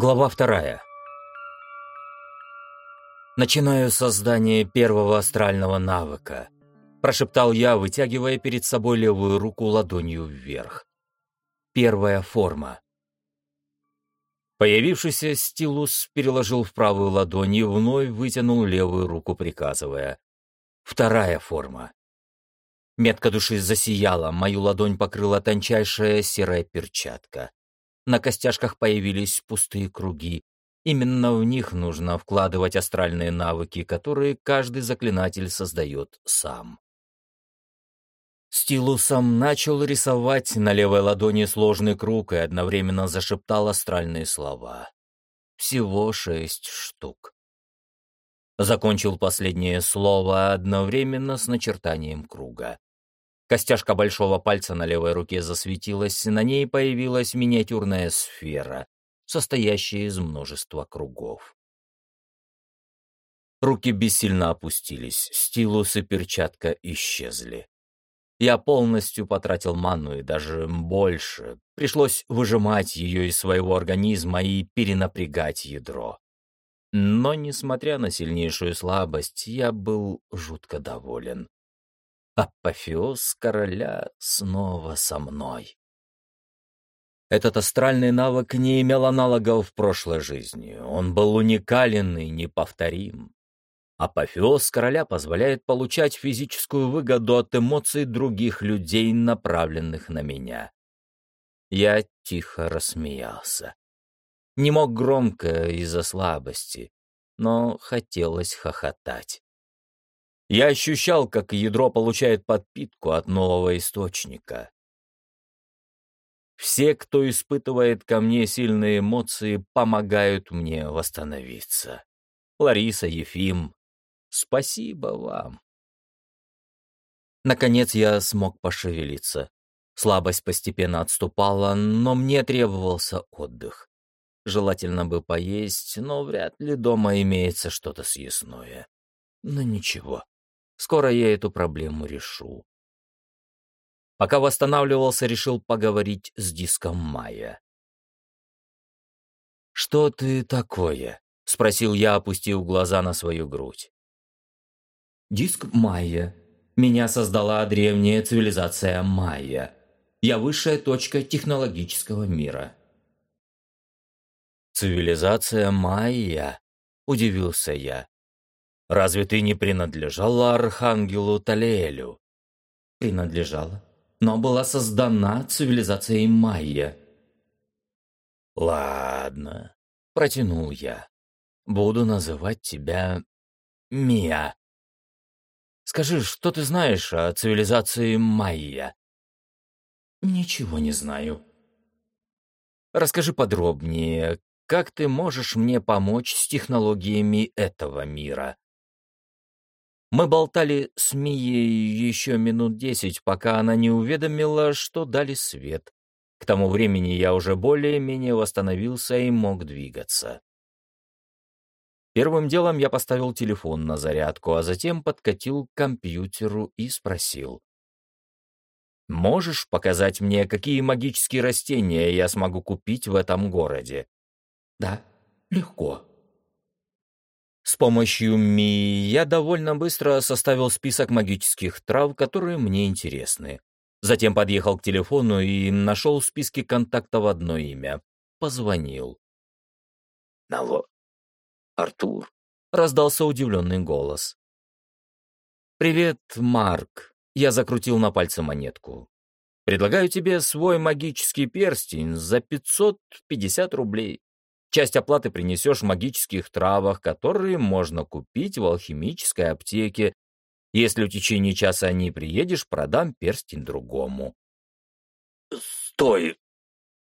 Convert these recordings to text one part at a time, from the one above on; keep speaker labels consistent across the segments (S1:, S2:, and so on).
S1: Глава вторая. «Начинаю создание первого астрального навыка», – прошептал я, вытягивая перед собой левую руку ладонью вверх. «Первая форма». Появившийся стилус переложил в правую ладонь и вновь вытянул левую руку, приказывая. «Вторая форма». Метка души засияла, мою ладонь покрыла тончайшая серая перчатка. На костяшках появились пустые круги. Именно в них нужно вкладывать астральные навыки, которые каждый заклинатель создает сам. Стилусом начал рисовать на левой ладони сложный круг и одновременно зашептал астральные слова. Всего шесть штук. Закончил последнее слово одновременно с начертанием круга. Костяшка большого пальца на левой руке засветилась, на ней появилась миниатюрная сфера, состоящая из множества кругов. Руки бессильно опустились, стилус и перчатка исчезли. Я полностью потратил ману и даже больше. Пришлось выжимать ее из своего организма и перенапрягать ядро. Но, несмотря на сильнейшую слабость, я был жутко доволен. Апофеоз короля снова со мной. Этот астральный навык не имел аналогов в прошлой жизни. Он был уникален и неповторим. Апофеоз короля позволяет получать физическую выгоду от эмоций других людей, направленных на меня. Я тихо рассмеялся. Не мог громко из-за слабости, но хотелось хохотать. Я ощущал, как ядро получает подпитку от нового источника. Все, кто испытывает ко мне сильные эмоции, помогают мне восстановиться. Лариса, Ефим, спасибо вам. Наконец я смог пошевелиться. Слабость постепенно отступала, но мне требовался отдых. Желательно бы поесть, но вряд ли дома имеется что-то съестное. Но ничего. Скоро я эту проблему решу. Пока восстанавливался, решил поговорить с диском Майя. «Что ты такое?» — спросил я, опустив глаза на свою грудь. «Диск Майя. Меня создала древняя цивилизация Майя. Я высшая точка технологического мира». «Цивилизация Майя?» — удивился я. Разве ты не принадлежала архангелу Талиэлю?» «Принадлежала, но была создана цивилизацией майя». «Ладно», — протянул я. «Буду называть тебя Мия. Скажи, что ты знаешь о цивилизации майя?» «Ничего не знаю». «Расскажи подробнее, как ты можешь мне помочь с технологиями этого мира?» Мы болтали с Мией еще минут десять, пока она не уведомила, что дали свет. К тому времени я уже более-менее восстановился и мог двигаться. Первым делом я поставил телефон на зарядку, а затем подкатил к компьютеру и спросил. «Можешь показать мне, какие магические растения я смогу купить в этом городе?» «Да, легко», с помощью Ми я довольно быстро составил список магических трав, которые мне интересны. Затем подъехал к телефону и нашел в списке контактов одно имя. Позвонил.
S2: «Алло, Артур?»
S1: — раздался удивленный голос. «Привет, Марк». Я закрутил на пальце монетку. «Предлагаю тебе свой магический перстень за 550 рублей. Часть оплаты принесешь в магических травах, которые можно купить в алхимической аптеке. Если в течение часа не приедешь, продам перстень другому.
S2: «Стой!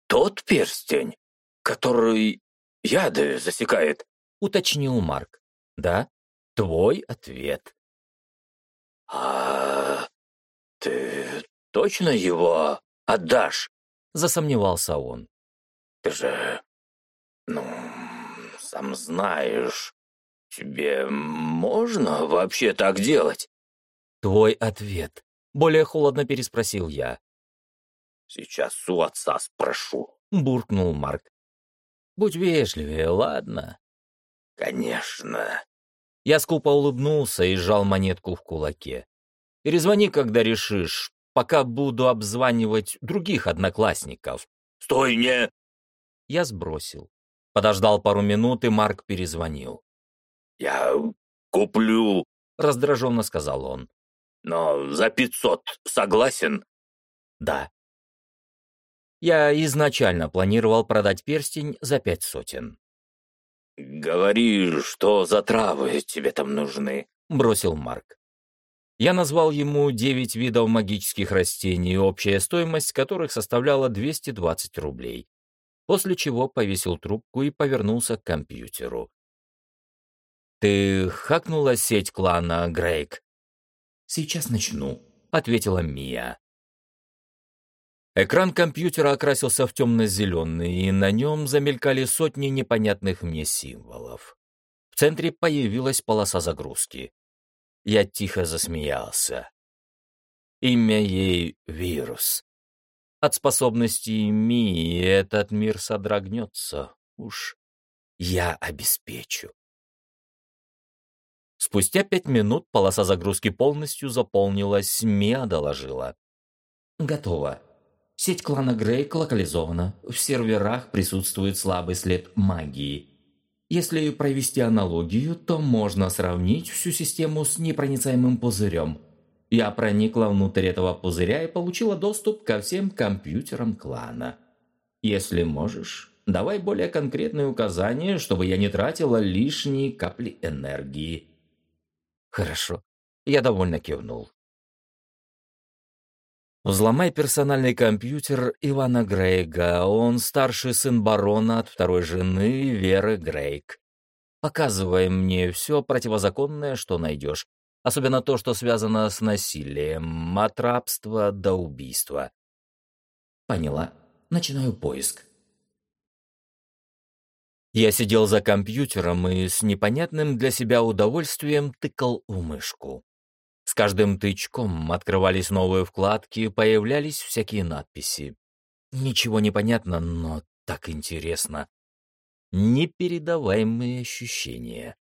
S2: Тот перстень, который яды засекает?»
S1: — уточнил Марк. «Да, твой ответ».
S2: «А ты точно его отдашь?»
S1: — засомневался он.
S2: «Ты же «Ну, сам знаешь, тебе можно вообще так делать?»
S1: «Твой ответ», — более холодно переспросил я.
S2: «Сейчас у отца спрошу», —
S1: буркнул Марк. Будь вежливее, ладно?»
S2: «Конечно».
S1: Я скупо улыбнулся и сжал монетку в кулаке. «Перезвони, когда решишь, пока буду обзванивать других одноклассников».
S2: «Стой, не!»
S1: Я сбросил. Подождал пару минут, и Марк перезвонил.
S2: «Я куплю», —
S1: раздраженно сказал он.
S2: «Но за пятьсот согласен?»
S1: «Да». Я изначально планировал продать перстень за пять сотен.
S2: «Говори, что за травы тебе там нужны?»
S1: — бросил Марк. Я назвал ему девять видов магических растений, общая стоимость которых составляла 220 рублей, после чего повесил трубку и повернулся к компьютеру. «Ты хакнула сеть клана, Грейк?»
S3: «Сейчас начну», —
S1: ответила Мия. Экран компьютера окрасился в темно-зеленый, и на нем замелькали сотни непонятных мне символов. В центре появилась полоса загрузки. Я тихо засмеялся. Имя ей — вирус. От способностей Мии этот мир содрогнется. Уж я обеспечу. Спустя пять минут полоса загрузки полностью заполнилась, Мия доложила.
S3: «Готово. Сеть клана Грейк локализована. В серверах присутствует слабый след магии. Если провести аналогию, то можно сравнить всю систему с непроницаемым пузырем. Я проникла внутрь этого пузыря и получила доступ ко всем компьютерам клана. Если можешь, давай более конкретные указания, чтобы я не тратила лишние капли энергии.
S1: Хорошо. Я довольно кивнул. Взломай персональный компьютер Ивана Грейга. Он старший сын барона от второй жены Веры Грейг. Показывай мне все противозаконное, что найдешь. Особенно то, что связано с насилием, от рабства до убийства.
S3: Поняла. Начинаю поиск.
S1: Я сидел за компьютером и с непонятным для себя удовольствием тыкал в мышку. С каждым тычком открывались новые вкладки, появлялись всякие надписи. Ничего не понятно, но так интересно. Непередаваемые ощущения.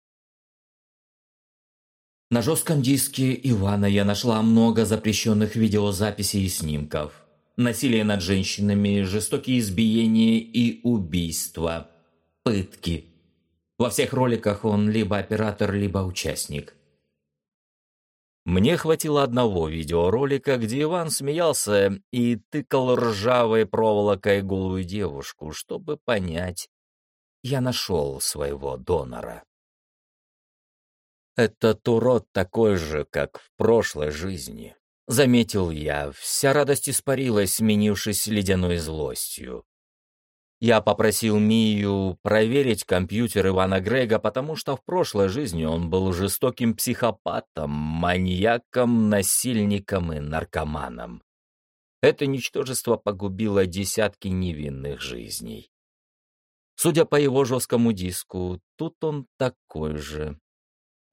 S3: На жестком диске Ивана я нашла много запрещенных видеозаписей и снимков. Насилие над женщинами, жестокие избиения и убийства. Пытки. Во всех роликах он либо оператор, либо участник.
S1: Мне хватило одного видеоролика, где Иван смеялся и тыкал ржавой проволокой голую девушку, чтобы понять, я нашел своего донора. Этот урод такой же, как в прошлой жизни. Заметил я, вся радость испарилась, сменившись ледяной злостью. Я попросил Мию проверить компьютер Ивана Грега, потому что в прошлой жизни он был жестоким психопатом, маньяком, насильником и наркоманом. Это ничтожество погубило десятки невинных жизней. Судя по его жесткому диску, тут он такой же.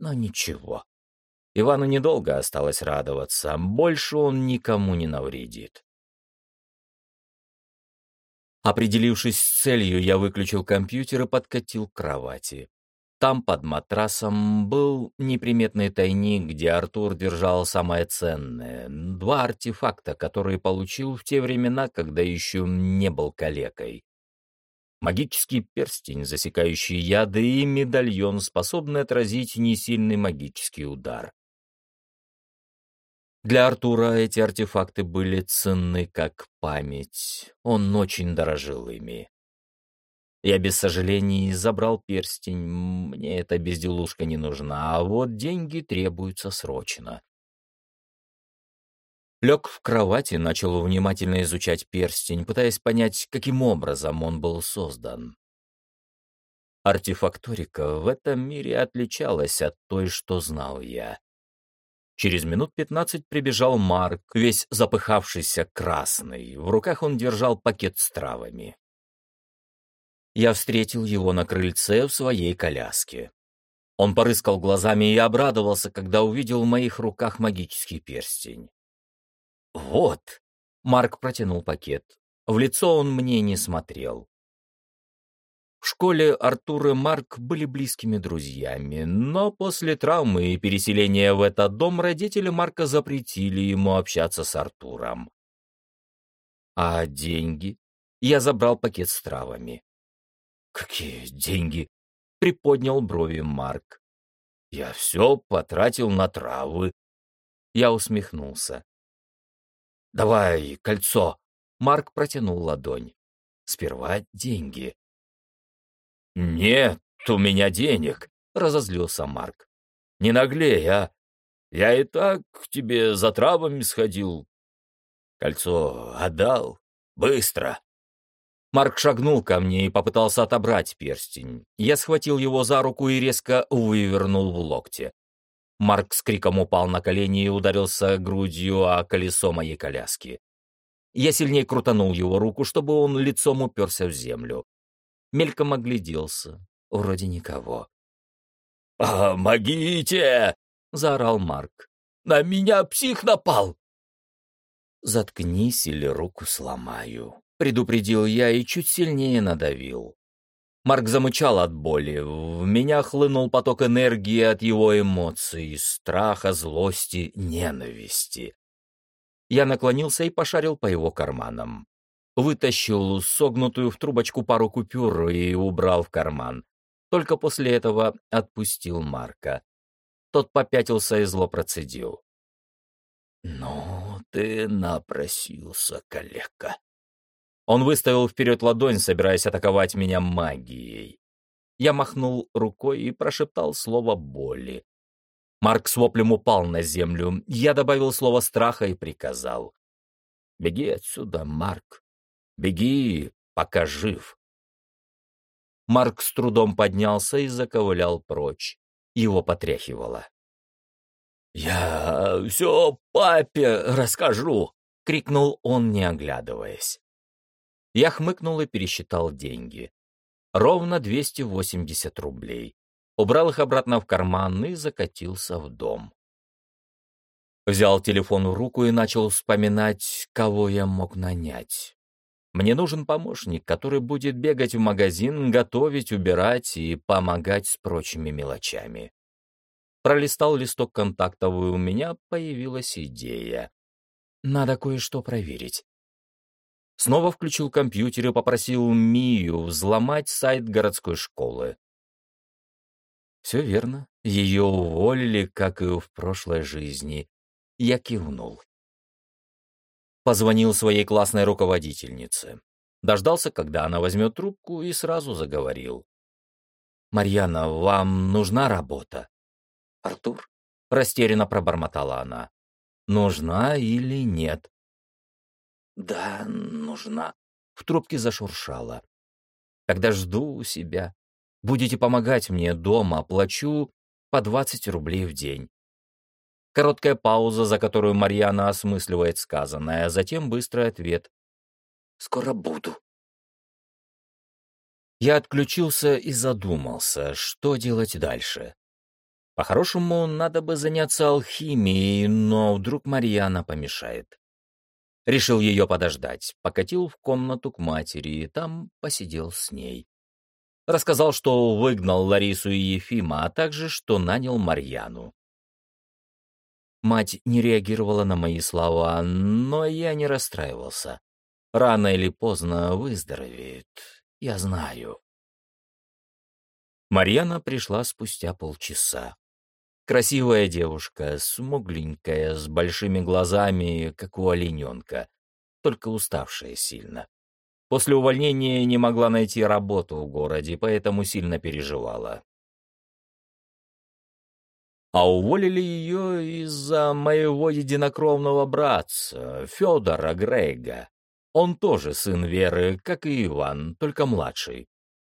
S1: Но ничего. Ивану недолго осталось радоваться, больше он никому не навредит. Определившись с целью, я выключил компьютер и подкатил к кровати. Там, под матрасом, был неприметный тайник, где Артур держал самое ценное — два артефакта, которые получил в те времена, когда еще не был калекой. Магический перстень, засекающий яды, и медальон, способный отразить несильный магический удар. Для Артура эти артефакты были ценны как память. Он очень дорожил ими. Я без сожалений забрал перстень. Мне эта безделушка не нужна, а вот деньги требуются срочно. Лег в кровати, начал внимательно изучать перстень, пытаясь понять, каким образом он был создан. Артефакторика в этом мире отличалась от той, что знал я. Через минут пятнадцать прибежал Марк, весь запыхавшийся красный. В руках он держал пакет с травами. Я встретил его на крыльце в своей коляске. Он порыскал глазами и обрадовался, когда увидел в моих руках магический перстень. «Вот!» — Марк протянул пакет. В лицо он мне не смотрел. В школе Артур и Марк были близкими друзьями, но после травмы и переселения в этот дом родители Марка запретили ему общаться с Артуром. А деньги? Я забрал пакет с травами. «Какие деньги?» — приподнял брови Марк. «Я все потратил на травы». Я усмехнулся. «Давай кольцо!» — Марк протянул ладонь. «Сперва деньги». «Нет у меня денег», — разозлился Марк. «Не наглей, а! Я и так к тебе за травами сходил. Кольцо отдал. Быстро!» Марк шагнул ко мне и попытался отобрать перстень. Я схватил его за руку и резко вывернул в локте. Марк с криком упал на колени и ударился грудью о колесо моей коляски. Я сильнее крутанул его руку, чтобы он лицом уперся в землю. Мельком огляделся. Вроде никого. «Помогите!» — заорал Марк. «На меня псих напал!» «Заткнись или руку сломаю», — предупредил я и чуть сильнее надавил. Марк замычал от боли. В меня хлынул поток энергии от его эмоций, страха, злости, ненависти. Я наклонился и пошарил по его карманам вытащил согнутую в трубочку пару купюр и убрал в карман. Только после этого отпустил Марка. Тот попятился и зло процедил. «Ну, ты напросился, коллега». Он выставил вперед ладонь, собираясь атаковать меня магией. Я махнул рукой и прошептал слово боли. Марк с воплем упал на землю. Я добавил слово страха и приказал. «Беги отсюда, Марк. Беги, пока жив. Марк с трудом поднялся и заковылял прочь. Его потряхивало. «Я все папе расскажу!» — крикнул он, не оглядываясь. Я хмыкнул и пересчитал деньги. Ровно 280 рублей. Убрал их обратно в карман и закатился в дом. Взял телефон в руку и начал вспоминать, кого я мог нанять. Мне нужен помощник, который будет бегать в магазин, готовить, убирать и помогать с прочими мелочами. Пролистал листок контактов, и у меня появилась идея. Надо кое-что проверить. Снова включил компьютер и попросил Мию взломать сайт городской школы. Все верно. Ее уволили, как и в прошлой жизни. Я кивнул. Позвонил своей классной руководительнице. Дождался, когда она возьмет трубку, и сразу заговорил. «Марьяна, вам нужна работа?» «Артур?» — растерянно пробормотала она. «Нужна или нет?» «Да, нужна», — в трубке зашуршала. «Тогда жду у себя. Будете помогать мне дома, плачу по двадцать рублей в день. Короткая пауза, за которую Марьяна осмысливает сказанное, а затем быстрый ответ. «Скоро буду». Я отключился и задумался, что делать дальше. По-хорошему, надо бы заняться алхимией, но вдруг Марьяна помешает. Решил ее подождать, покатил в комнату к матери и там посидел с ней. Рассказал, что выгнал Ларису и Ефима, а также, что нанял Марьяну. Мать не реагировала на мои слова, но я не расстраивался. Рано или поздно выздоровеет, я знаю. Марьяна пришла спустя полчаса. Красивая девушка, смугленькая, с большими глазами, как у олененка, только уставшая сильно. После увольнения не могла найти работу в городе, поэтому сильно переживала а уволили ее из-за моего единокровного братца, Федора Грейга. Он тоже сын Веры, как и Иван, только младший.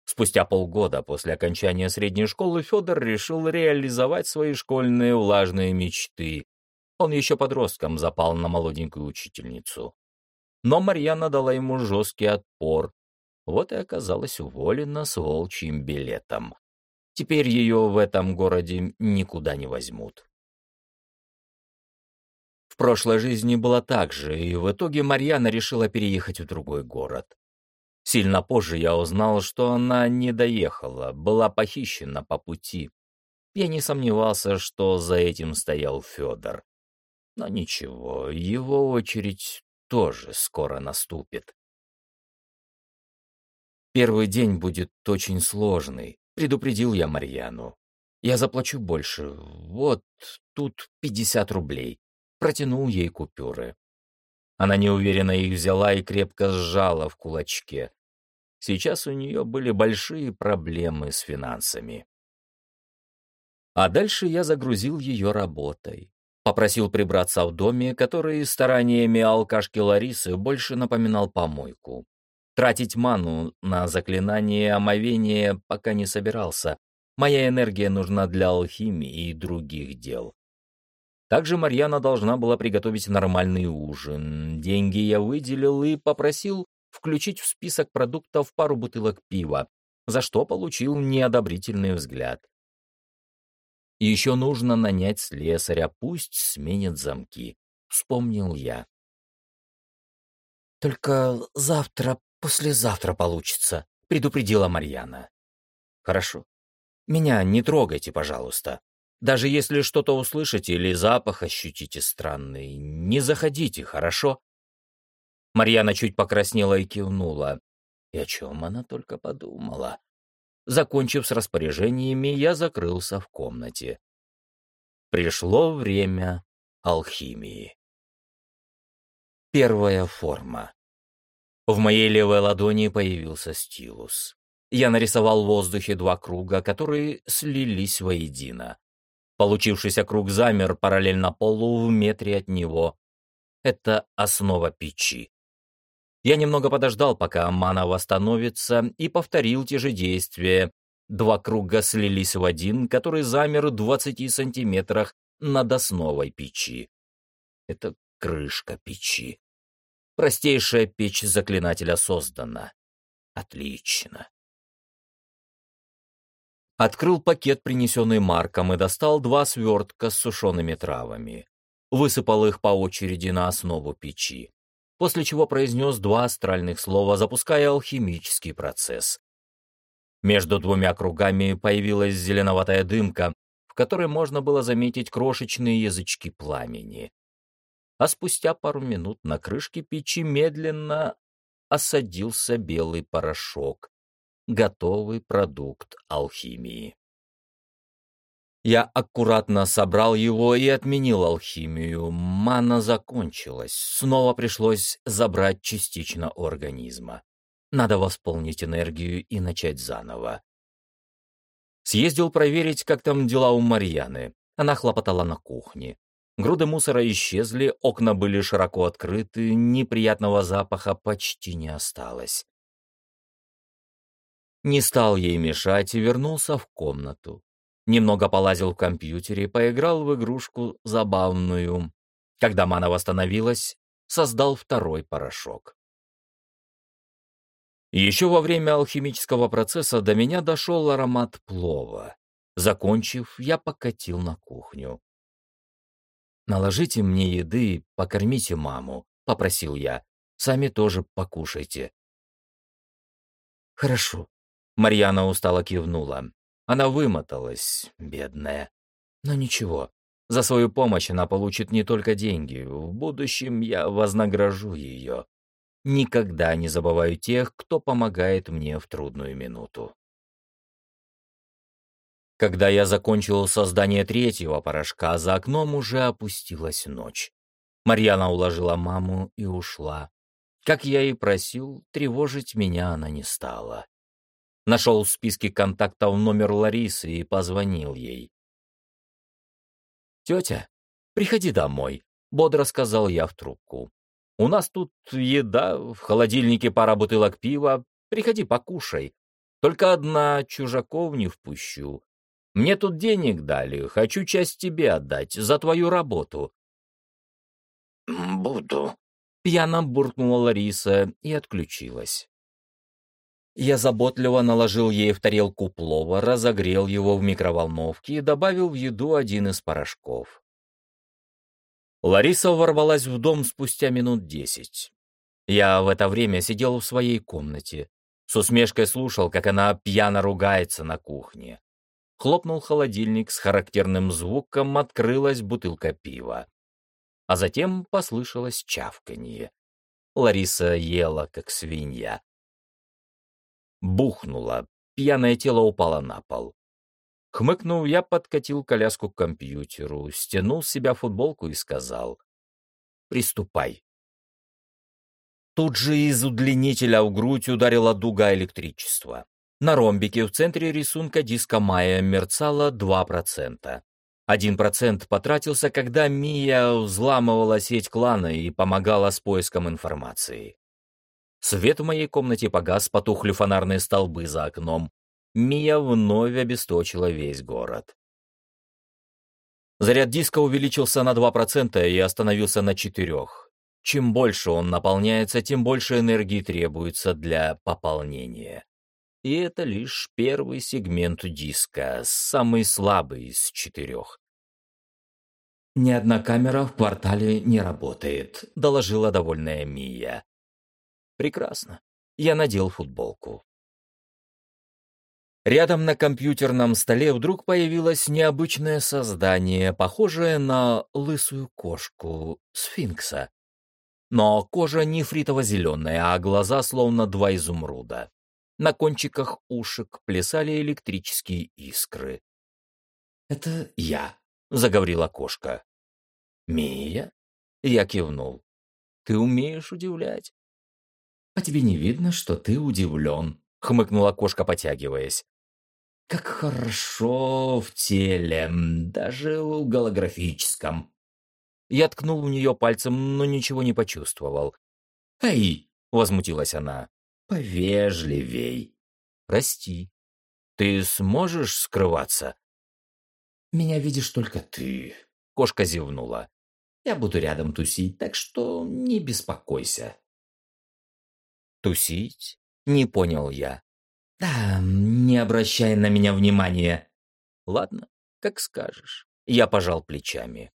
S1: Спустя полгода после окончания средней школы Федор решил реализовать свои школьные влажные мечты. Он еще подростком запал на молоденькую учительницу. Но Марьяна дала ему жесткий отпор. Вот и оказалась уволена с волчьим билетом. Теперь ее в этом городе никуда не возьмут. В прошлой жизни было так же, и в итоге Марьяна решила переехать в другой город. Сильно позже я узнал, что она не доехала, была похищена по пути. Я не сомневался, что за этим стоял Федор. Но ничего, его очередь тоже скоро наступит. Первый день будет очень сложный, предупредил я Марьяну. Я заплачу больше. Вот тут 50 рублей. Протянул ей купюры. Она неуверенно их взяла и крепко сжала в кулачке. Сейчас у нее были большие проблемы с финансами. А дальше я загрузил ее работой. Попросил прибраться в доме, который стараниями алкашки Ларисы больше напоминал помойку. Тратить ману на заклинание омовения пока не собирался. Моя энергия нужна для алхимии и других дел. Также Марьяна должна была приготовить нормальный ужин. Деньги я выделил и попросил включить в список продуктов пару бутылок пива, за что получил неодобрительный взгляд. еще нужно нанять слесаря, пусть сменит замки. Вспомнил я. «Только завтра, послезавтра получится», — предупредила Марьяна. «Хорошо. Меня не трогайте, пожалуйста. Даже если что-то услышите или запах ощутите странный, не заходите, хорошо?» Марьяна чуть покраснела и кивнула. И о чем она только подумала. Закончив с распоряжениями, я закрылся в комнате. Пришло время алхимии. Первая форма. В моей левой ладони появился стилус. Я нарисовал в воздухе два круга, которые слились воедино. Получившийся круг замер параллельно полу в метре от него. Это основа печи. Я немного подождал, пока мана восстановится, и повторил те же действия. Два круга слились в один, который замер в 20 сантиметрах над основой печи. Это крышка печи. Простейшая печь заклинателя создана. Отлично. Открыл пакет, принесенный Марком, и достал два свертка с сушеными травами. Высыпал их по очереди на основу печи после чего произнес два астральных слова, запуская алхимический процесс. Между двумя кругами появилась зеленоватая дымка, в которой можно было заметить крошечные язычки пламени. А спустя пару минут на крышке печи медленно осадился белый порошок, готовый продукт алхимии. Я аккуратно собрал его и отменил алхимию. Мана закончилась. Снова пришлось забрать частично организма. Надо восполнить энергию и начать заново. Съездил проверить, как там дела у Марьяны. Она хлопотала на кухне. Груды мусора исчезли, окна были широко открыты, неприятного запаха почти не осталось. Не стал ей мешать и вернулся в комнату. Немного полазил в компьютере, поиграл в игрушку забавную. Когда мана восстановилась, создал второй порошок. Еще во время алхимического процесса до меня дошел аромат плова. Закончив, я покатил на кухню. «Наложите мне еды, покормите маму», — попросил я. «Сами тоже покушайте». «Хорошо», — Марьяна устало кивнула. Она вымоталась, бедная. Но ничего, за свою помощь она получит не только деньги. В будущем я вознагражу ее. Никогда не забываю тех, кто помогает мне в трудную минуту. Когда я закончил создание третьего порошка, за окном уже опустилась ночь. Марьяна уложила маму и ушла. Как я и просил, тревожить меня она не стала. Нашел в списке контактов номер Ларисы и позвонил ей. «Тетя, приходи домой», — бодро сказал я в трубку. «У нас тут еда, в холодильнике пара бутылок пива. Приходи, покушай. Только одна чужаков не впущу. Мне тут денег дали, хочу часть тебе отдать за твою работу».
S2: «Буду», —
S1: пьяно буркнула Лариса и отключилась. Я заботливо наложил ей в тарелку плова, разогрел его в микроволновке и добавил в еду один из порошков. Лариса ворвалась в дом спустя минут десять. Я в это время сидел в своей комнате. С усмешкой слушал, как она пьяно ругается на кухне. Хлопнул холодильник с характерным звуком, открылась бутылка пива. А затем послышалось чавканье. Лариса ела, как свинья. Бухнула, пьяное тело упало на пол. Хмыкнув, я подкатил коляску к компьютеру, стянул с себя футболку и сказал «Приступай». Тут же из удлинителя в грудь ударила дуга электричества. На ромбике в центре рисунка диска Майя мерцало 2%. Один процент потратился, когда Мия взламывала сеть клана и помогала с поиском информации. Свет в моей комнате погас, потухли фонарные столбы за окном. Мия вновь обесточила весь город. Заряд диска увеличился на 2% и остановился на 4%. Чем больше он наполняется, тем больше энергии требуется для пополнения. И это лишь первый сегмент диска, самый слабый из четырех.
S3: «Ни одна камера в квартале не работает», — доложила довольная Мия.
S1: «Прекрасно. Я надел футболку». Рядом на компьютерном столе вдруг появилось необычное создание, похожее на лысую кошку, сфинкса. Но кожа не фритово-зеленая, а глаза словно два изумруда. На кончиках ушек плясали электрические искры.
S3: «Это я», —
S1: заговорила кошка.
S3: «Мия?»
S1: — я кивнул. «Ты умеешь удивлять».
S3: «А тебе не видно, что ты удивлен?»
S1: — хмыкнула кошка, потягиваясь.
S3: «Как хорошо в теле, даже в голографическом».
S1: Я ткнул в нее пальцем, но ничего не почувствовал.
S3: «Эй!»
S1: — возмутилась она.
S3: «Повежливей».
S1: «Прости. Ты сможешь скрываться?»
S3: «Меня видишь только ты», —
S1: кошка зевнула.
S3: «Я буду рядом тусить, так что не беспокойся».
S1: «Тусить?» — не понял я.
S3: «Да, не обращай на меня внимания».
S1: «Ладно, как скажешь». Я пожал плечами.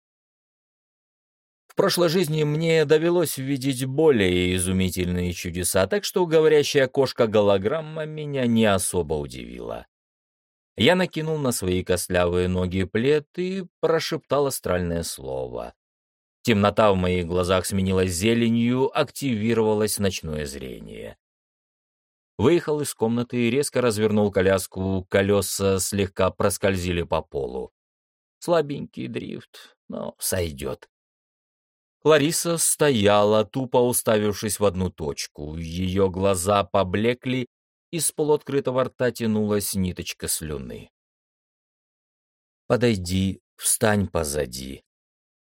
S1: В прошлой жизни мне довелось видеть более изумительные чудеса, так что говорящая кошка-голограмма меня не особо удивила. Я накинул на свои костлявые ноги плед и прошептал астральное слово. Темнота в моих глазах сменилась зеленью, активировалось ночное зрение. Выехал из комнаты и резко развернул коляску, колеса слегка проскользили по полу. Слабенький дрифт, но сойдет. Лариса стояла, тупо уставившись в одну точку. Ее глаза поблекли, из полуоткрытого рта тянулась ниточка слюны. «Подойди, встань позади».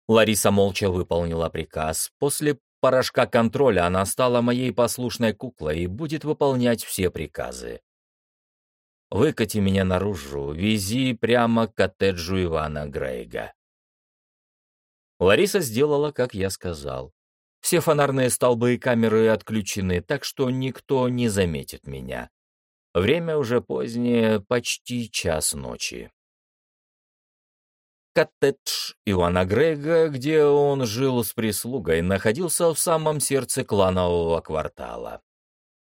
S1: Лариса молча выполнила приказ. После порошка контроля она стала моей послушной куклой и будет выполнять все приказы. «Выкати меня наружу, вези прямо к коттеджу Ивана Грейга». Лариса сделала, как я сказал. Все фонарные столбы и камеры отключены, так что никто не заметит меня. Время уже позднее, почти час ночи. Коттедж Ивана Грега, где он жил с прислугой, находился в самом сердце кланового квартала.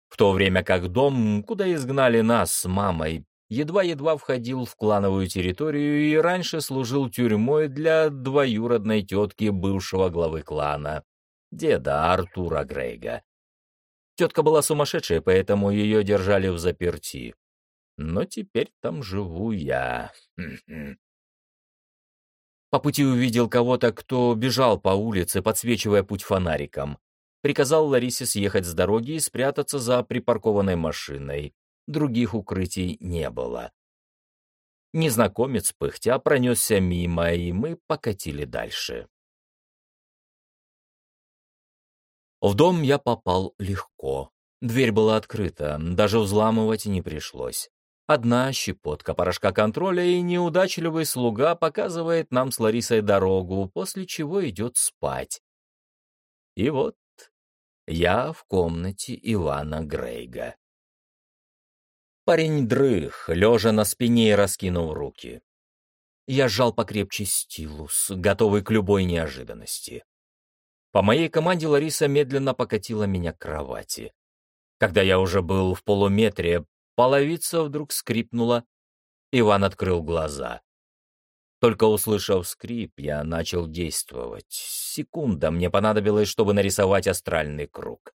S1: В то время как дом, куда изгнали нас с мамой, едва-едва входил в клановую территорию и раньше служил тюрьмой для двоюродной тетки бывшего главы клана, деда Артура Грейга. Тетка была сумасшедшая, поэтому ее держали в заперти. Но теперь там живу я. По пути увидел кого-то, кто бежал по улице, подсвечивая путь фонариком. Приказал Ларисе съехать с дороги и спрятаться за припаркованной машиной других укрытий не было. Незнакомец, пыхтя, пронесся мимо, и мы покатили дальше. В дом я попал легко. Дверь была открыта, даже взламывать не пришлось. Одна щепотка порошка контроля, и неудачливый слуга показывает нам с Ларисой дорогу, после чего идет спать. И вот я в комнате Ивана Грейга. Парень дрых, лежа на спине и раскинув руки. Я сжал покрепче стилус, готовый к любой неожиданности. По моей команде Лариса медленно покатила меня к кровати. Когда я уже был в полуметре, половица вдруг скрипнула. Иван открыл глаза. Только услышав скрип, я начал действовать. Секунда мне понадобилась, чтобы нарисовать астральный круг.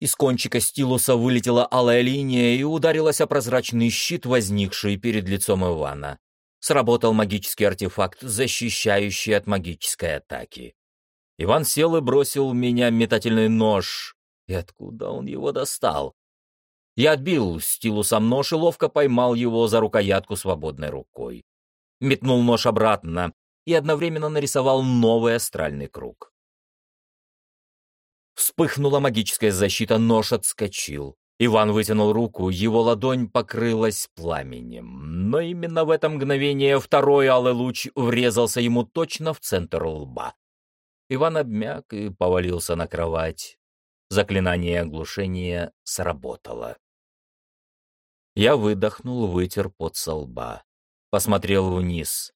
S1: Из кончика стилуса вылетела алая линия и ударилась о прозрачный щит, возникший перед лицом Ивана. Сработал магический артефакт, защищающий от магической атаки. Иван сел и бросил в меня метательный нож. И откуда он его достал? Я отбил стилусом нож и ловко поймал его за рукоятку свободной рукой. Метнул нож обратно и одновременно нарисовал новый астральный круг. Вспыхнула магическая защита, нож отскочил. Иван вытянул руку, его ладонь покрылась пламенем. Но именно в это мгновение второй алый луч врезался ему точно в центр лба. Иван обмяк и повалился на кровать. Заклинание оглушения сработало. Я выдохнул, вытер пот со лба. Посмотрел вниз.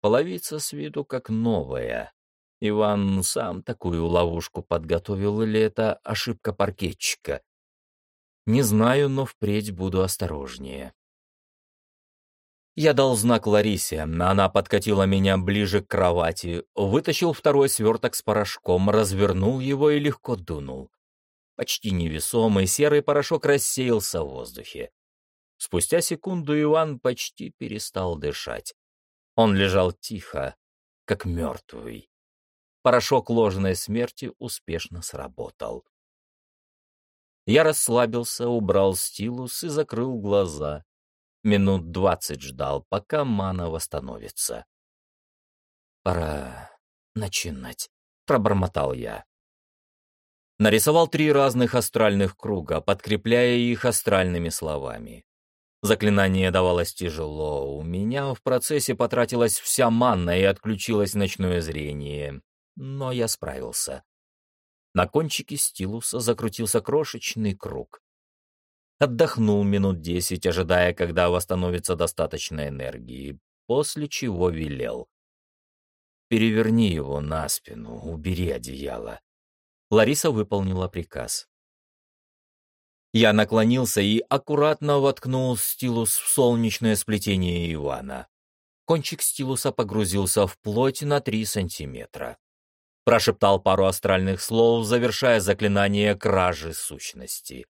S1: Половица с виду как новая. Иван сам такую ловушку подготовил, или это ошибка паркетчика? Не знаю, но впредь буду осторожнее. Я дал знак Ларисе, она подкатила меня ближе к кровати, вытащил второй сверток с порошком, развернул его и легко дунул. Почти невесомый серый порошок рассеялся в воздухе. Спустя секунду Иван почти перестал дышать. Он лежал тихо, как мертвый порошок ложной смерти успешно сработал. Я расслабился, убрал стилус и закрыл глаза. Минут двадцать ждал, пока мана восстановится. «Пора начинать», — пробормотал я. Нарисовал три разных астральных круга, подкрепляя их астральными словами. Заклинание давалось тяжело. У меня в процессе потратилась вся манна и отключилось ночное зрение но я справился. На кончике стилуса закрутился крошечный круг. Отдохнул минут десять, ожидая, когда восстановится достаточно энергии, после чего велел. «Переверни его на спину, убери одеяло». Лариса выполнила приказ. Я наклонился и аккуратно воткнул стилус в солнечное сплетение Ивана. Кончик стилуса погрузился в плоть на три сантиметра прошептал пару астральных слов, завершая заклинание кражи сущности.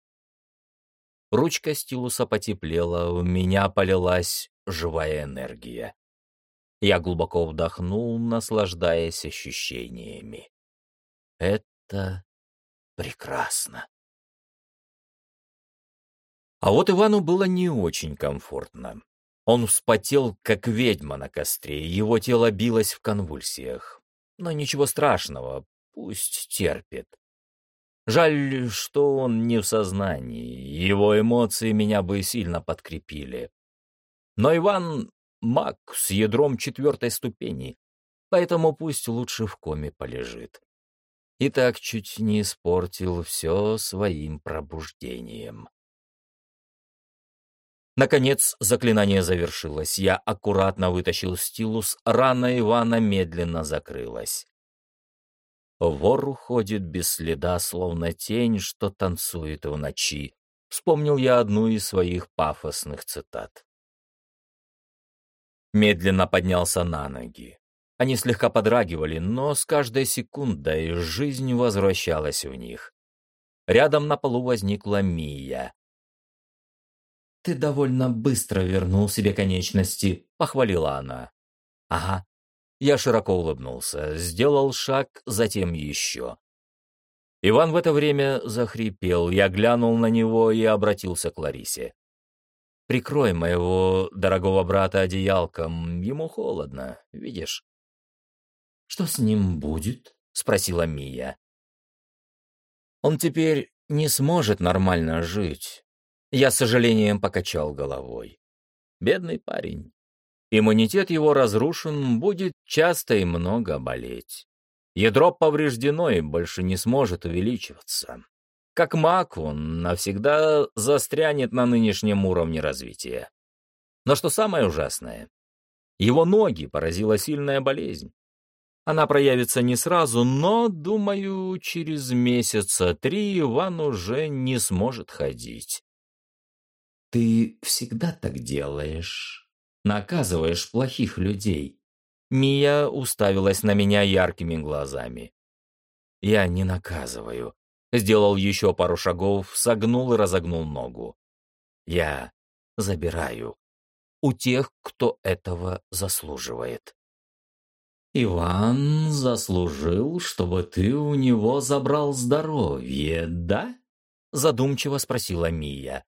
S1: Ручка стилуса потеплела, в меня полилась живая энергия. Я глубоко вдохнул, наслаждаясь ощущениями. Это прекрасно. А вот Ивану было не очень комфортно. Он вспотел, как ведьма на костре, его тело билось в конвульсиях. Но ничего страшного, пусть терпит. Жаль, что он не в сознании, его эмоции меня бы сильно подкрепили. Но Иван — маг с ядром четвертой ступени, поэтому пусть лучше в коме полежит. И так чуть не испортил все своим пробуждением. Наконец, заклинание завершилось. Я аккуратно вытащил стилус, рана Ивана медленно закрылась. Вор уходит без следа, словно тень, что танцует в ночи. Вспомнил я одну из своих пафосных цитат. Медленно поднялся на ноги. Они слегка подрагивали, но с каждой секундой жизнь возвращалась в них. Рядом на полу возникла Мия. «Ты довольно быстро вернул себе конечности», — похвалила она. «Ага». Я широко улыбнулся, сделал шаг, затем еще. Иван в это время захрипел, я глянул на него и обратился к Ларисе. «Прикрой моего дорогого брата одеялком, ему холодно, видишь?» «Что с ним будет?» — спросила Мия. «Он теперь не сможет нормально жить. Я с сожалением покачал головой. Бедный парень. Иммунитет его разрушен, будет часто и много болеть. Ядро повреждено и больше не сможет увеличиваться. Как маг он навсегда застрянет на нынешнем уровне развития. Но что самое ужасное, его ноги поразила сильная болезнь. Она проявится не сразу, но, думаю, через месяца три Иван уже не сможет ходить.
S3: Ты всегда так делаешь. Наказываешь плохих людей.
S1: Мия уставилась на меня яркими глазами. Я не наказываю. Сделал еще пару шагов, согнул и разогнул ногу. Я забираю. У тех, кто этого заслуживает.
S3: Иван заслужил, чтобы ты у него забрал здоровье, да?
S1: Задумчиво спросила Мия.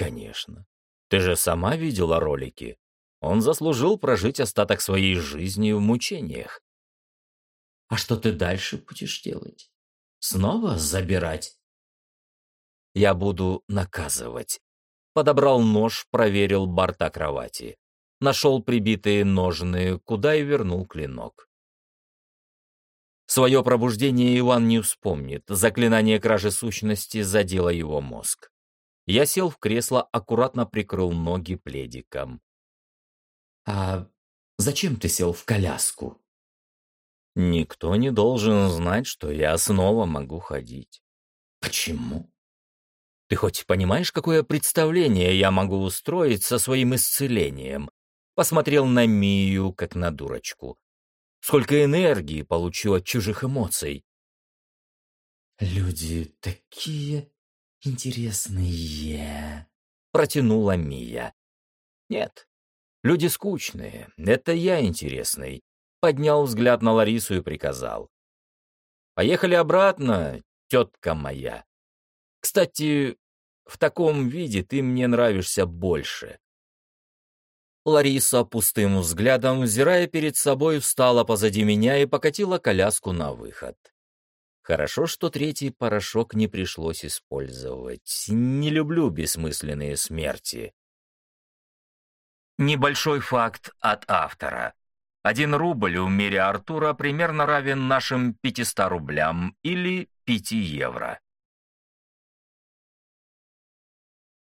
S1: Конечно. Ты же сама видела ролики. Он заслужил прожить остаток своей жизни в мучениях.
S3: А что ты дальше будешь делать? Снова забирать?
S1: Я буду наказывать. Подобрал нож, проверил борта кровати нашел прибитые ножны, куда и вернул клинок. Свое пробуждение Иван не вспомнит, заклинание кражи сущности задело его мозг. Я сел в кресло, аккуратно прикрыл ноги пледиком.
S3: «А зачем ты сел в коляску?»
S1: «Никто не должен знать, что я снова могу ходить».
S3: «Почему?»
S1: «Ты хоть понимаешь, какое представление я могу устроить со своим исцелением?» посмотрел на Мию, как на дурочку. Сколько энергии получу от чужих эмоций.
S3: «Люди такие интересные», —
S1: протянула Мия. «Нет, люди скучные, это я интересный», — поднял взгляд на Ларису и приказал. «Поехали обратно, тетка моя. Кстати, в таком виде ты мне нравишься больше». Лариса пустым взглядом, взирая перед собой, встала позади меня и покатила коляску на выход. Хорошо, что третий порошок не пришлось использовать. Не люблю бессмысленные смерти. Небольшой факт от автора. Один рубль в мире Артура примерно равен нашим 500 рублям или 5 евро.